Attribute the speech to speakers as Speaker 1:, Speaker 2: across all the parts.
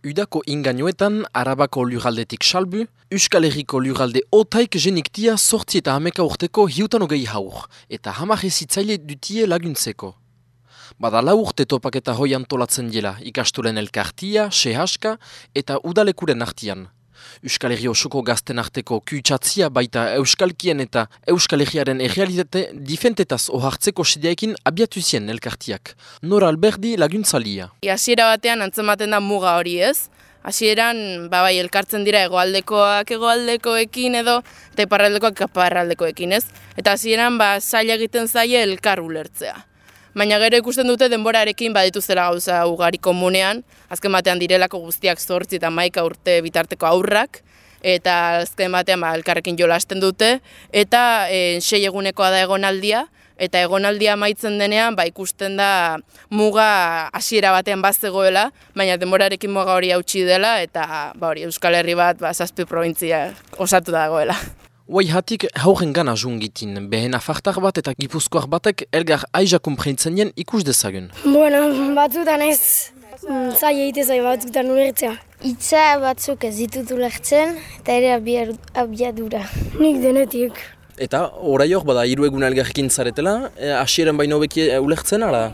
Speaker 1: Udako ingainoetan, Arabako luraldetik salbu, Euskal Herriko luralde otaik jeniktia sortzi eta hameka urteko hiutan ogei haur, eta hamar ezitzaile dutie laguntzeko. Bada lau urte topak eta hoi antolatzen dela ikastulen elkartia, sehaska eta udalekuren artian. Euskal Herri osoko gazten arteko kutsatzia baita Euskalkien eta Euskal Herriaren errealitate difentetaz ohartzeko sideekin abiatu zien elkartiak. Nora Alberdi laguntzalia.
Speaker 2: Hasiera batean antzematen da muga hori ez. Hasieran ba bai elkartzen dira hegoaldekoak hegoaldekoekin edo eta iparraldekoak iparraldekoekin ez. Eta hasieran ba zaila egiten zaie elkar ulertzea. Baina gero ikusten dute denborarekin baditu zela gauza ugari komunean, azken batean direlako guztiak zortzi eta maika urte bitarteko aurrak, eta azken batean ba, elkarrekin jolasten dute, eta e, sei egunekoa da egonaldia, eta egonaldia amaitzen denean ba, ikusten da muga hasiera batean bazegoela, baina denborarekin muga hori hautsi dela, eta ba, hori Euskal Herri bat ba, zazpi provintzia osatu dagoela.
Speaker 1: Huai hatik hauren gana jungitin, behen afartar bat eta gipuzkoar batek elgar aiza kumprintzen jen ikus dezagun.
Speaker 3: Bueno, batzutan ez, mm, zai egite zai batzutan ulertzea.
Speaker 4: Itza batzuk ez ditut ulertzen eta ere abiadura.
Speaker 3: Nik denetik.
Speaker 1: Eta orai hor, bada hiru egun elgarrekin zaretela, e, asieren baino beki e, ulertzen ala?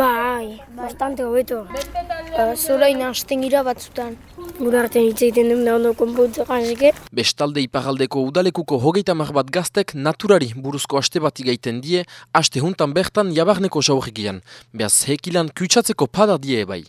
Speaker 3: Bai, bastante hobeto.
Speaker 4: Ba, Zorain hasten gira batzutan.
Speaker 3: Gura hitz egiten duen da ondo konputza gantzike.
Speaker 1: Bestalde iparaldeko udalekuko hogeita mar bat gaztek naturari buruzko aste bat igaiten die, aste juntan bertan jabarneko jaurrikian. Beaz hekilan kutsatzeko pada die bai.